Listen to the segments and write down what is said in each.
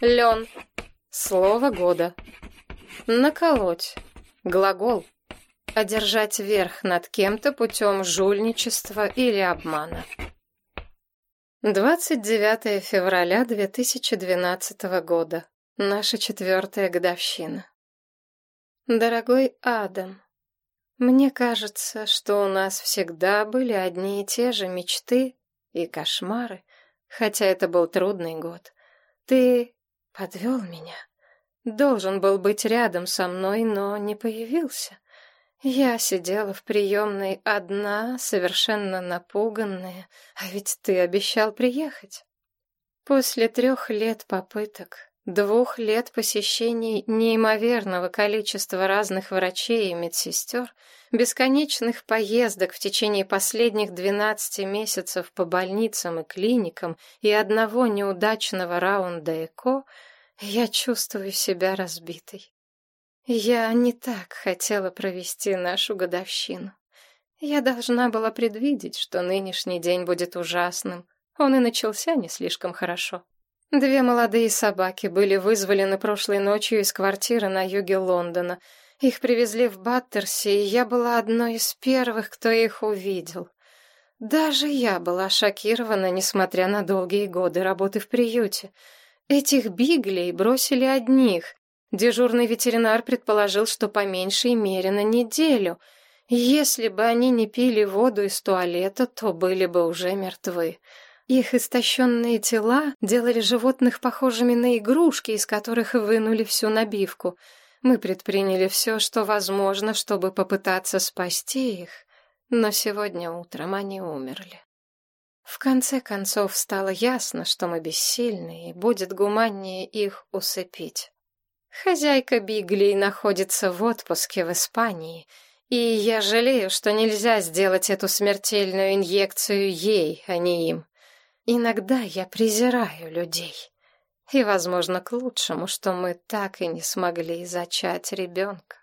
Лен. Слово года. Наколоть. Глагол. Одержать верх над кем-то путем жульничества или обмана. 29 февраля 2012 года. Наша четвертая годовщина. Дорогой Адам, мне кажется, что у нас всегда были одни и те же мечты и кошмары, хотя это был трудный год. Ты подвел меня. Должен был быть рядом со мной, но не появился. Я сидела в приемной одна, совершенно напуганная, а ведь ты обещал приехать. После трех лет попыток, двух лет посещений неимоверного количества разных врачей и медсестер, бесконечных поездок в течение последних двенадцати месяцев по больницам и клиникам и одного неудачного раунда ЭКО, я чувствую себя разбитой. Я не так хотела провести нашу годовщину. Я должна была предвидеть, что нынешний день будет ужасным. Он и начался не слишком хорошо. Две молодые собаки были вызволены прошлой ночью из квартиры на юге Лондона. Их привезли в Баттерси, и я была одной из первых, кто их увидел. Даже я была шокирована, несмотря на долгие годы работы в приюте. Этих биглей бросили одних, Дежурный ветеринар предположил, что по меньшей мере на неделю. Если бы они не пили воду из туалета, то были бы уже мертвы. Их истощенные тела делали животных похожими на игрушки, из которых вынули всю набивку. Мы предприняли все, что возможно, чтобы попытаться спасти их, но сегодня утром они умерли. В конце концов стало ясно, что мы бессильны, и будет гуманнее их усыпить. Хозяйка Биглей находится в отпуске в Испании, и я жалею, что нельзя сделать эту смертельную инъекцию ей, а не им. Иногда я презираю людей. И, возможно, к лучшему, что мы так и не смогли зачать ребенка.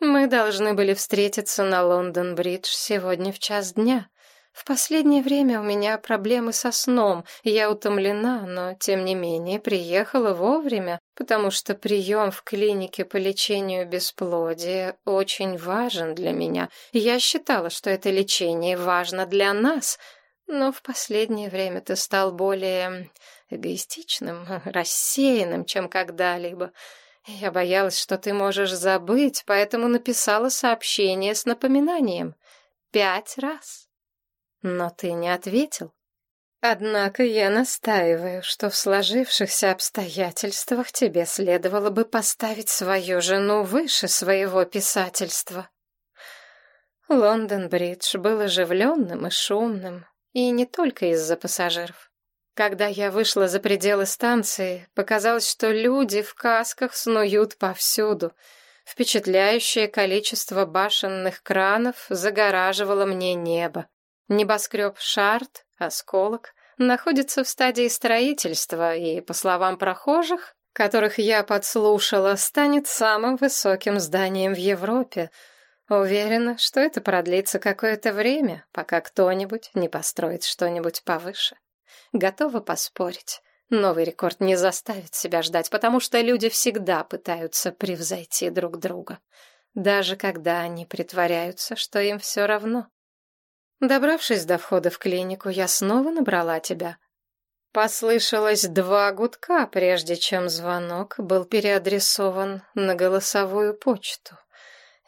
Мы должны были встретиться на Лондон-Бридж сегодня в час дня, в последнее время у меня проблемы со сном, я утомлена, но, тем не менее, приехала вовремя, потому что прием в клинике по лечению бесплодия очень важен для меня. Я считала, что это лечение важно для нас, но в последнее время ты стал более эгоистичным, рассеянным, чем когда-либо. Я боялась, что ты можешь забыть, поэтому написала сообщение с напоминанием. Пять раз. Но ты не ответил. Однако я настаиваю, что в сложившихся обстоятельствах тебе следовало бы поставить свою жену выше своего писательства. Лондон-Бридж был оживленным и шумным, и не только из-за пассажиров. Когда я вышла за пределы станции, показалось, что люди в касках снуют повсюду. Впечатляющее количество башенных кранов загораживало мне небо. Небоскреб Шарт, осколок, находится в стадии строительства и, по словам прохожих, которых я подслушала, станет самым высоким зданием в Европе. Уверена, что это продлится какое-то время, пока кто-нибудь не построит что-нибудь повыше. Готова поспорить. Новый рекорд не заставит себя ждать, потому что люди всегда пытаются превзойти друг друга, даже когда они притворяются, что им все равно. Добравшись до входа в клинику, я снова набрала тебя. Послышалось два гудка, прежде чем звонок был переадресован на голосовую почту.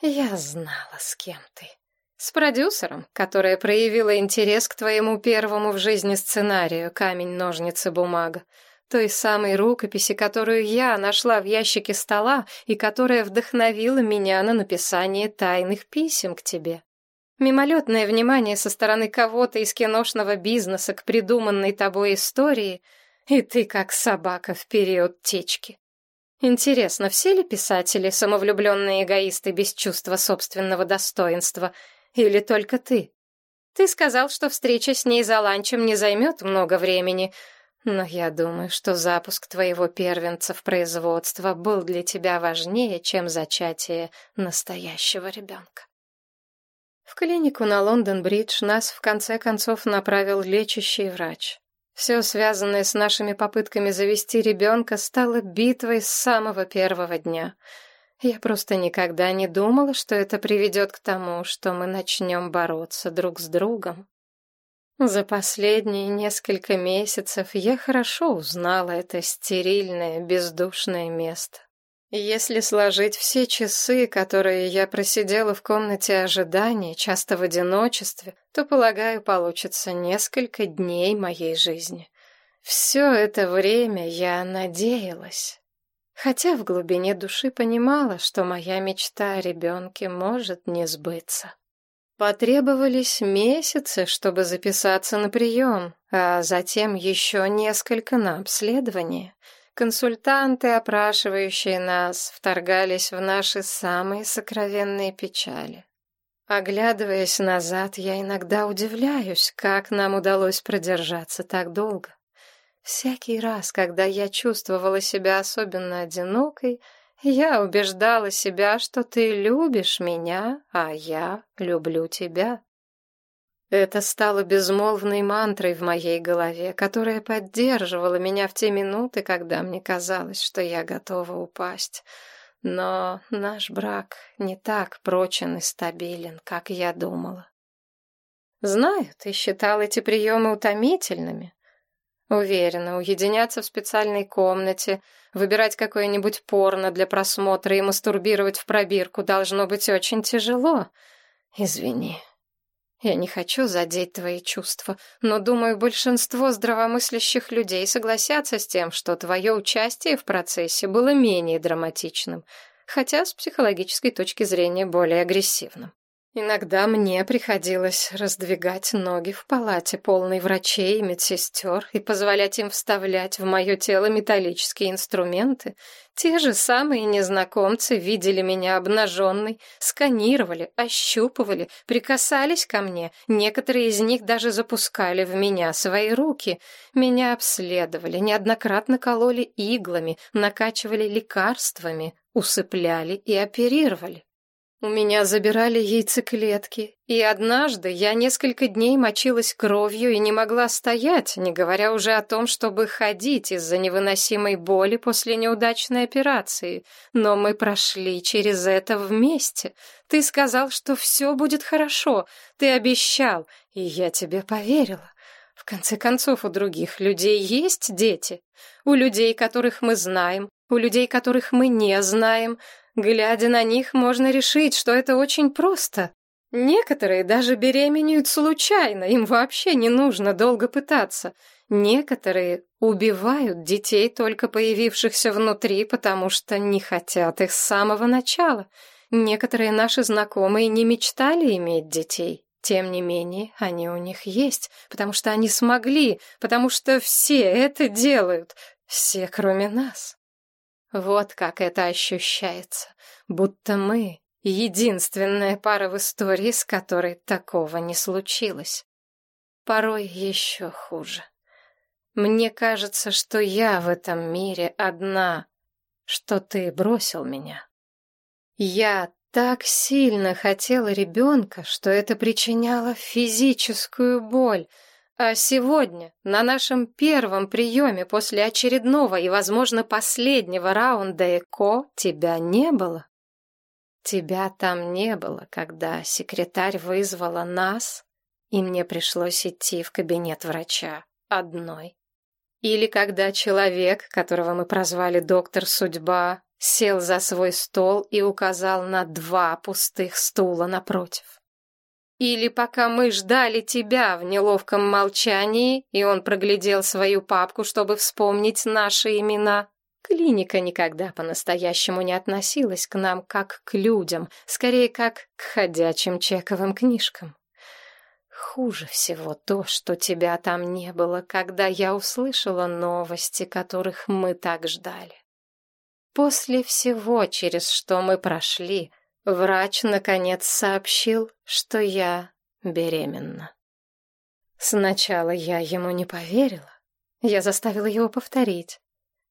Я знала, с кем ты. С продюсером, которая проявила интерес к твоему первому в жизни сценарию «Камень, ножницы, бумага», той самой рукописи, которую я нашла в ящике стола и которая вдохновила меня на написание тайных писем к тебе. Мимолетное внимание со стороны кого-то из киношного бизнеса к придуманной тобой истории, и ты как собака в период течки. Интересно, все ли писатели самовлюбленные эгоисты без чувства собственного достоинства, или только ты? Ты сказал, что встреча с ней за ланчем не займет много времени, но я думаю, что запуск твоего первенца в производство был для тебя важнее, чем зачатие настоящего ребенка. В клинику на Лондон-Бридж нас в конце концов направил лечащий врач. Все связанное с нашими попытками завести ребенка стало битвой с самого первого дня. Я просто никогда не думала, что это приведет к тому, что мы начнем бороться друг с другом. За последние несколько месяцев я хорошо узнала это стерильное, бездушное место. Если сложить все часы, которые я просидела в комнате ожидания, часто в одиночестве, то, полагаю, получится несколько дней моей жизни. Все это время я надеялась. Хотя в глубине души понимала, что моя мечта о ребенке может не сбыться. Потребовались месяцы, чтобы записаться на прием, а затем еще несколько на обследование — Консультанты, опрашивающие нас, вторгались в наши самые сокровенные печали. Оглядываясь назад, я иногда удивляюсь, как нам удалось продержаться так долго. Всякий раз, когда я чувствовала себя особенно одинокой, я убеждала себя, что ты любишь меня, а я люблю тебя. Это стало безмолвной мантрой в моей голове, которая поддерживала меня в те минуты, когда мне казалось, что я готова упасть. Но наш брак не так прочен и стабилен, как я думала. Знаю, ты считал эти приемы утомительными. Уверена, уединяться в специальной комнате, выбирать какое-нибудь порно для просмотра и мастурбировать в пробирку должно быть очень тяжело. Извини, я не хочу задеть твои чувства, но думаю, большинство здравомыслящих людей согласятся с тем, что твое участие в процессе было менее драматичным, хотя с психологической точки зрения более агрессивным. Иногда мне приходилось раздвигать ноги в палате, полной врачей и медсестер, и позволять им вставлять в мое тело металлические инструменты. Те же самые незнакомцы видели меня обнаженной, сканировали, ощупывали, прикасались ко мне. Некоторые из них даже запускали в меня свои руки. Меня обследовали, неоднократно кололи иглами, накачивали лекарствами, усыпляли и оперировали. У меня забирали яйцеклетки, и однажды я несколько дней мочилась кровью и не могла стоять, не говоря уже о том, чтобы ходить из-за невыносимой боли после неудачной операции. Но мы прошли через это вместе. Ты сказал, что все будет хорошо, ты обещал, и я тебе поверила. В конце концов, у других людей есть дети. У людей, которых мы знаем, у людей, которых мы не знаем — Глядя на них, можно решить, что это очень просто. Некоторые даже беременеют случайно, им вообще не нужно долго пытаться. Некоторые убивают детей, только появившихся внутри, потому что не хотят их с самого начала. Некоторые наши знакомые не мечтали иметь детей. Тем не менее, они у них есть, потому что они смогли, потому что все это делают, все кроме нас. Вот как это ощущается, будто мы — единственная пара в истории, с которой такого не случилось. Порой еще хуже. Мне кажется, что я в этом мире одна, что ты бросил меня. Я так сильно хотела ребенка, что это причиняло физическую боль — а сегодня, на нашем первом приеме после очередного и, возможно, последнего раунда ЭКО, тебя не было. Тебя там не было, когда секретарь вызвала нас, и мне пришлось идти в кабинет врача одной. Или когда человек, которого мы прозвали доктор Судьба, сел за свой стол и указал на два пустых стула напротив. Или пока мы ждали тебя в неловком молчании, и он проглядел свою папку, чтобы вспомнить наши имена. Клиника никогда по-настоящему не относилась к нам как к людям, скорее как к ходячим чековым книжкам. Хуже всего то, что тебя там не было, когда я услышала новости, которых мы так ждали. После всего, через что мы прошли, Врач, наконец, сообщил, что я беременна. Сначала я ему не поверила. Я заставила его повторить.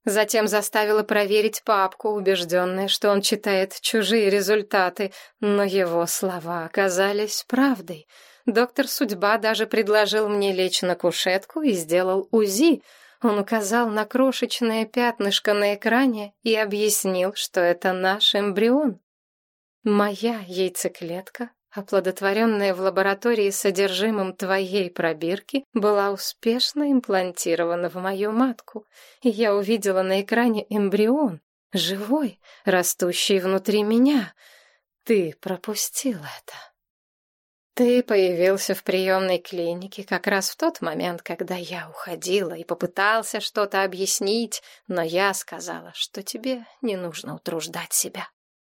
Затем заставила проверить папку, убежденная, что он читает чужие результаты, но его слова оказались правдой. Доктор Судьба даже предложил мне лечь на кушетку и сделал УЗИ. Он указал на крошечное пятнышко на экране и объяснил, что это наш эмбрион. Моя яйцеклетка, оплодотворенная в лаборатории содержимым твоей пробирки, была успешно имплантирована в мою матку, и я увидела на экране эмбрион, живой, растущий внутри меня. Ты пропустил это. Ты появился в приемной клинике как раз в тот момент, когда я уходила и попытался что-то объяснить, но я сказала, что тебе не нужно утруждать себя.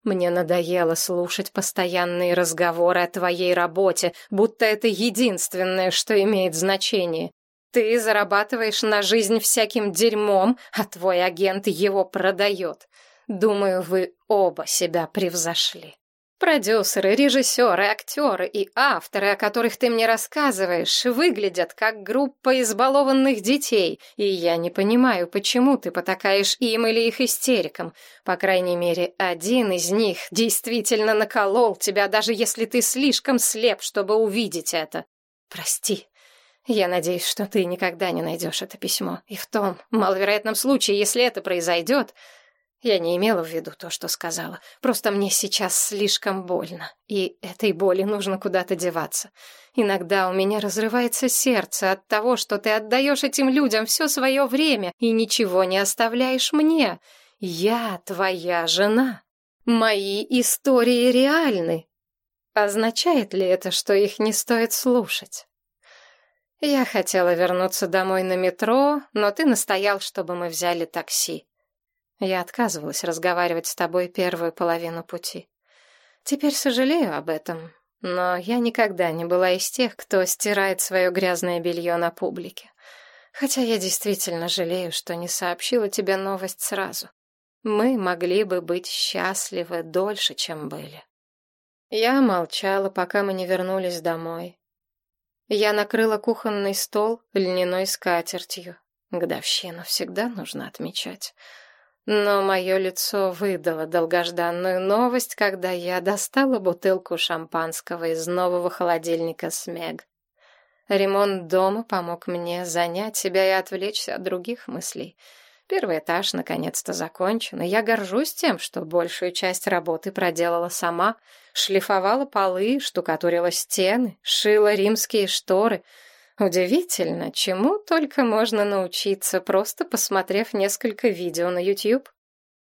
Мне надоело слушать постоянные разговоры о твоей работе, будто это единственное, что имеет значение. Ты зарабатываешь на жизнь всяким дерьмом, а твой агент его продает. Думаю, вы оба себя превзошли. Продюсеры, режиссеры, актеры и авторы, о которых ты мне рассказываешь, выглядят как группа избалованных детей, и я не понимаю, почему ты потакаешь им или их истерикам. По крайней мере, один из них действительно наколол тебя, даже если ты слишком слеп, чтобы увидеть это. Прости. Я надеюсь, что ты никогда не найдешь это письмо. И в том маловероятном случае, если это произойдет, я не имела в виду то, что сказала. Просто мне сейчас слишком больно, и этой боли нужно куда-то деваться. Иногда у меня разрывается сердце от того, что ты отдаешь этим людям все свое время и ничего не оставляешь мне. Я твоя жена. Мои истории реальны. Означает ли это, что их не стоит слушать? Я хотела вернуться домой на метро, но ты настоял, чтобы мы взяли такси. Я отказывалась разговаривать с тобой первую половину пути. Теперь сожалею об этом, но я никогда не была из тех, кто стирает свое грязное белье на публике. Хотя я действительно жалею, что не сообщила тебе новость сразу. Мы могли бы быть счастливы дольше, чем были. Я молчала, пока мы не вернулись домой. Я накрыла кухонный стол льняной скатертью. Годовщину всегда нужно отмечать. Но мое лицо выдало долгожданную новость, когда я достала бутылку шампанского из нового холодильника «Смег». Ремонт дома помог мне занять себя и отвлечься от других мыслей. Первый этаж наконец-то закончен, и я горжусь тем, что большую часть работы проделала сама, шлифовала полы, штукатурила стены, шила римские шторы — Удивительно, чему только можно научиться, просто посмотрев несколько видео на YouTube.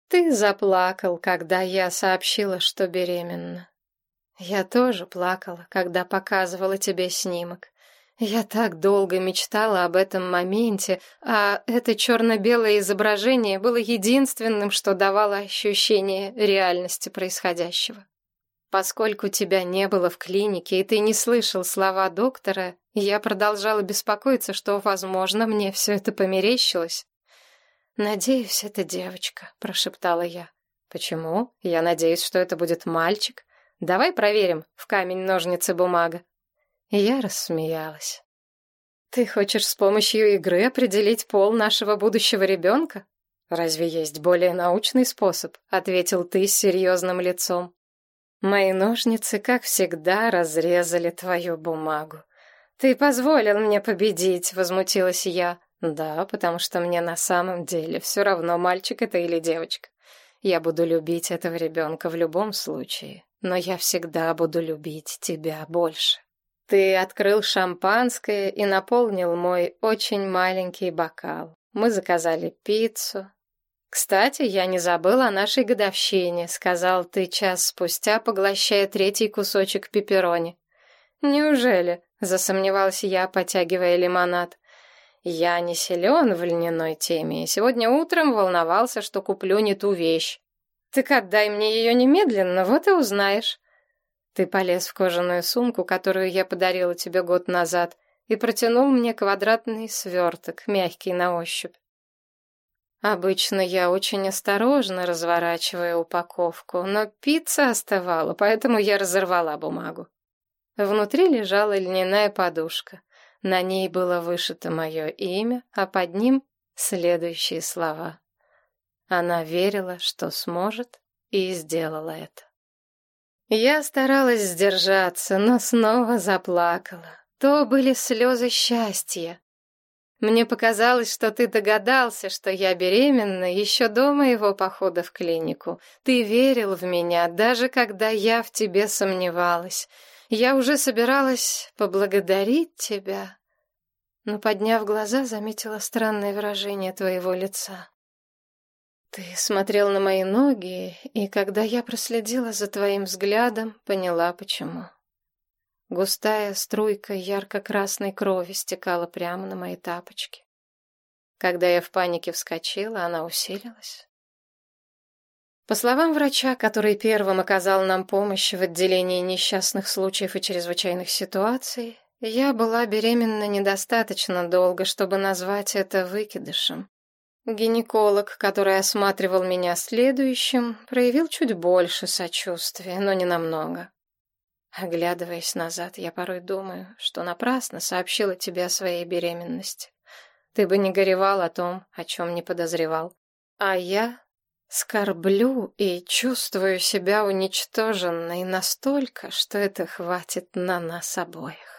Ты заплакал, когда я сообщила, что беременна. Я тоже плакала, когда показывала тебе снимок. Я так долго мечтала об этом моменте, а это черно-белое изображение было единственным, что давало ощущение реальности происходящего. Поскольку тебя не было в клинике, и ты не слышал слова доктора, я продолжала беспокоиться, что, возможно, мне все это померещилось. «Надеюсь, это девочка», — прошептала я. «Почему? Я надеюсь, что это будет мальчик. Давай проверим в камень, ножницы, бумага». Я рассмеялась. «Ты хочешь с помощью игры определить пол нашего будущего ребенка?» «Разве есть более научный способ?» — ответил ты с серьезным лицом. Мои ножницы, как всегда, разрезали твою бумагу. «Ты позволил мне победить», — возмутилась я. «Да, потому что мне на самом деле все равно, мальчик это или девочка. Я буду любить этого ребенка в любом случае, но я всегда буду любить тебя больше». Ты открыл шампанское и наполнил мой очень маленький бокал. Мы заказали пиццу, «Кстати, я не забыл о нашей годовщине», — сказал ты час спустя, поглощая третий кусочек пепперони. «Неужели?» — засомневался я, потягивая лимонад. «Я не силен в льняной теме, и сегодня утром волновался, что куплю не ту вещь. Так отдай мне ее немедленно, вот и узнаешь». Ты полез в кожаную сумку, которую я подарила тебе год назад, и протянул мне квадратный сверток, мягкий на ощупь. Обычно я очень осторожно разворачиваю упаковку, но пицца остывала, поэтому я разорвала бумагу. Внутри лежала льняная подушка. На ней было вышито мое имя, а под ним следующие слова. Она верила, что сможет, и сделала это. Я старалась сдержаться, но снова заплакала. То были слезы счастья. Мне показалось, что ты догадался, что я беременна еще до моего похода в клинику. Ты верил в меня, даже когда я в тебе сомневалась. Я уже собиралась поблагодарить тебя, но, подняв глаза, заметила странное выражение твоего лица. Ты смотрел на мои ноги, и когда я проследила за твоим взглядом, поняла, почему. Густая струйка ярко-красной крови стекала прямо на мои тапочки. Когда я в панике вскочила, она усилилась. По словам врача, который первым оказал нам помощь в отделении несчастных случаев и чрезвычайных ситуаций, я была беременна недостаточно долго, чтобы назвать это выкидышем. Гинеколог, который осматривал меня следующим, проявил чуть больше сочувствия, но не намного. Оглядываясь назад, я порой думаю, что напрасно сообщила тебе о своей беременности. Ты бы не горевал о том, о чем не подозревал. А я скорблю и чувствую себя уничтоженной настолько, что это хватит на нас обоих.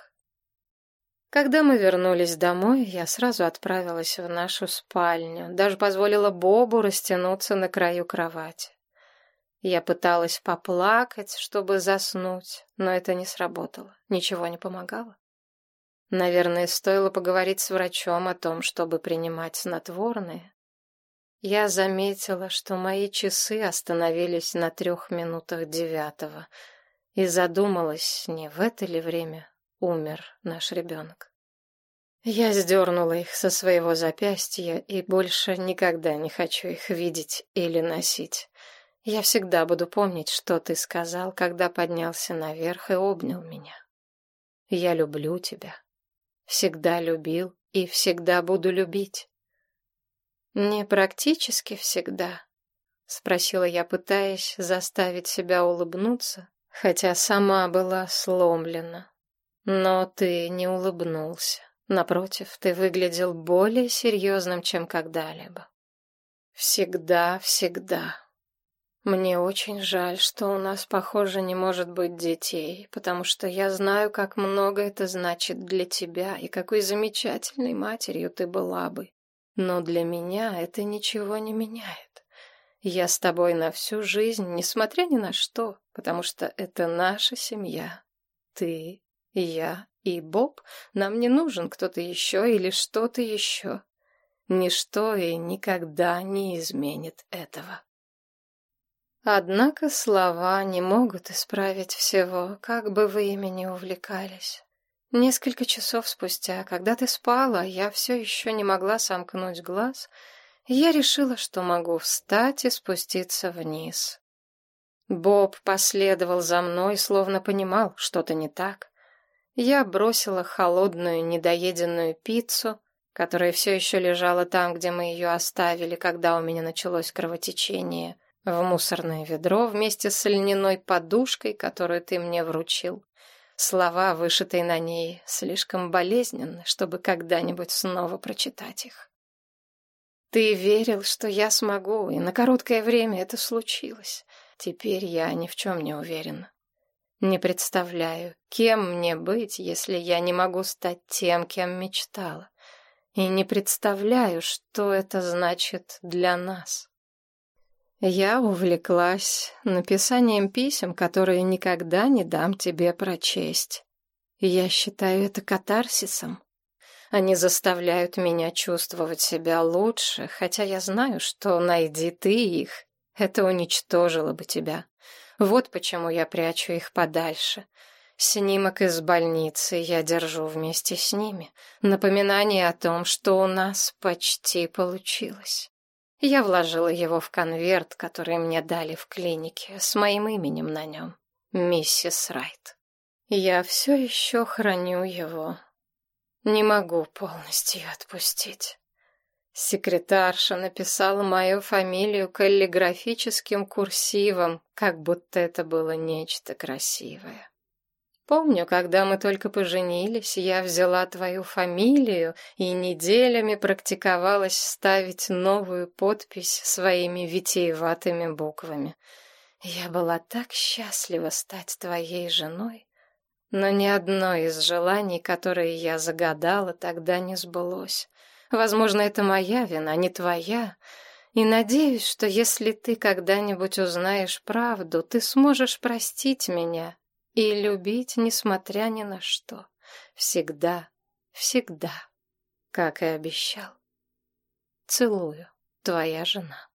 Когда мы вернулись домой, я сразу отправилась в нашу спальню, даже позволила Бобу растянуться на краю кровати. Я пыталась поплакать, чтобы заснуть, но это не сработало, ничего не помогало. Наверное, стоило поговорить с врачом о том, чтобы принимать снотворные. Я заметила, что мои часы остановились на трех минутах девятого, и задумалась, не в это ли время умер наш ребенок. Я сдернула их со своего запястья и больше никогда не хочу их видеть или носить. Я всегда буду помнить, что ты сказал, когда поднялся наверх и обнял меня. Я люблю тебя. Всегда любил и всегда буду любить. Не практически всегда, спросила я, пытаясь заставить себя улыбнуться, хотя сама была сломлена. Но ты не улыбнулся. Напротив, ты выглядел более серьезным, чем когда-либо. Всегда, всегда. Мне очень жаль, что у нас, похоже, не может быть детей, потому что я знаю, как много это значит для тебя и какой замечательной матерью ты была бы. Но для меня это ничего не меняет. Я с тобой на всю жизнь, несмотря ни на что, потому что это наша семья. Ты, я и Боб, нам не нужен кто-то еще или что-то еще. Ничто и никогда не изменит этого. Однако слова не могут исправить всего, как бы вы ими ни увлекались. Несколько часов спустя, когда ты спала, я все еще не могла сомкнуть глаз, я решила, что могу встать и спуститься вниз. Боб последовал за мной, словно понимал, что-то не так. Я бросила холодную недоеденную пиццу, которая все еще лежала там, где мы ее оставили, когда у меня началось кровотечение — в мусорное ведро вместе с льняной подушкой, которую ты мне вручил. Слова, вышитые на ней, слишком болезненны, чтобы когда-нибудь снова прочитать их. Ты верил, что я смогу, и на короткое время это случилось. Теперь я ни в чем не уверена. Не представляю, кем мне быть, если я не могу стать тем, кем мечтала. И не представляю, что это значит для нас. Я увлеклась написанием писем, которые никогда не дам тебе прочесть. Я считаю это катарсисом. Они заставляют меня чувствовать себя лучше, хотя я знаю, что найди ты их, это уничтожило бы тебя. Вот почему я прячу их подальше. Снимок из больницы я держу вместе с ними. Напоминание о том, что у нас почти получилось. Я вложила его в конверт, который мне дали в клинике, с моим именем на нем. Миссис Райт. Я все еще храню его. Не могу полностью отпустить. Секретарша написала мою фамилию каллиграфическим курсивом, как будто это было нечто красивое. Помню, когда мы только поженились, я взяла твою фамилию и неделями практиковалась ставить новую подпись своими витиеватыми буквами. Я была так счастлива стать твоей женой, но ни одно из желаний, которые я загадала, тогда не сбылось. Возможно, это моя вина, не твоя. И надеюсь, что если ты когда-нибудь узнаешь правду, ты сможешь простить меня и любить, несмотря ни на что. Всегда, всегда, как и обещал. Целую, твоя жена.